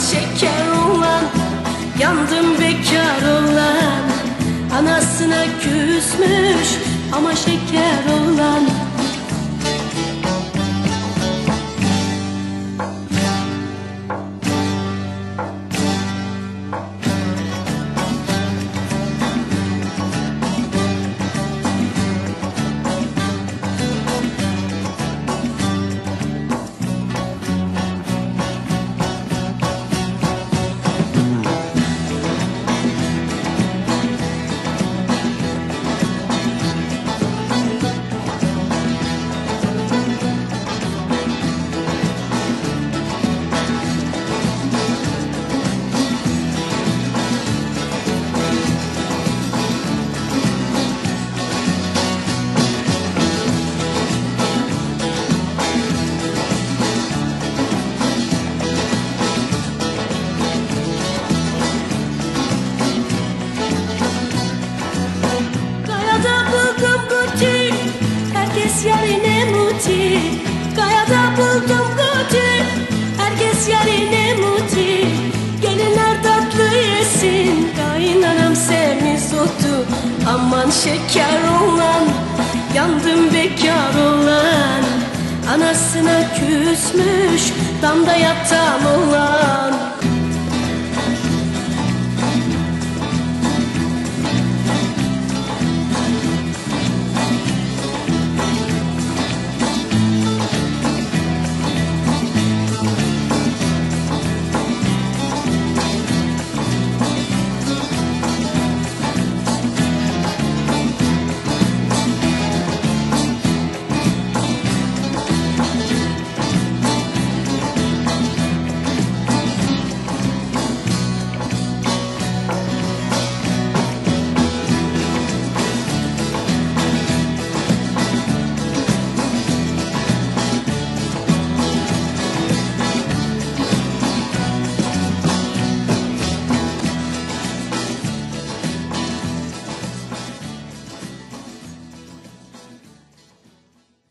şeker olan Yandım bekar olan. Anasına küsmüş ama şeker olan Aman şeker olan Yandım bekar olan Anasına küsmüş Damda yatan olan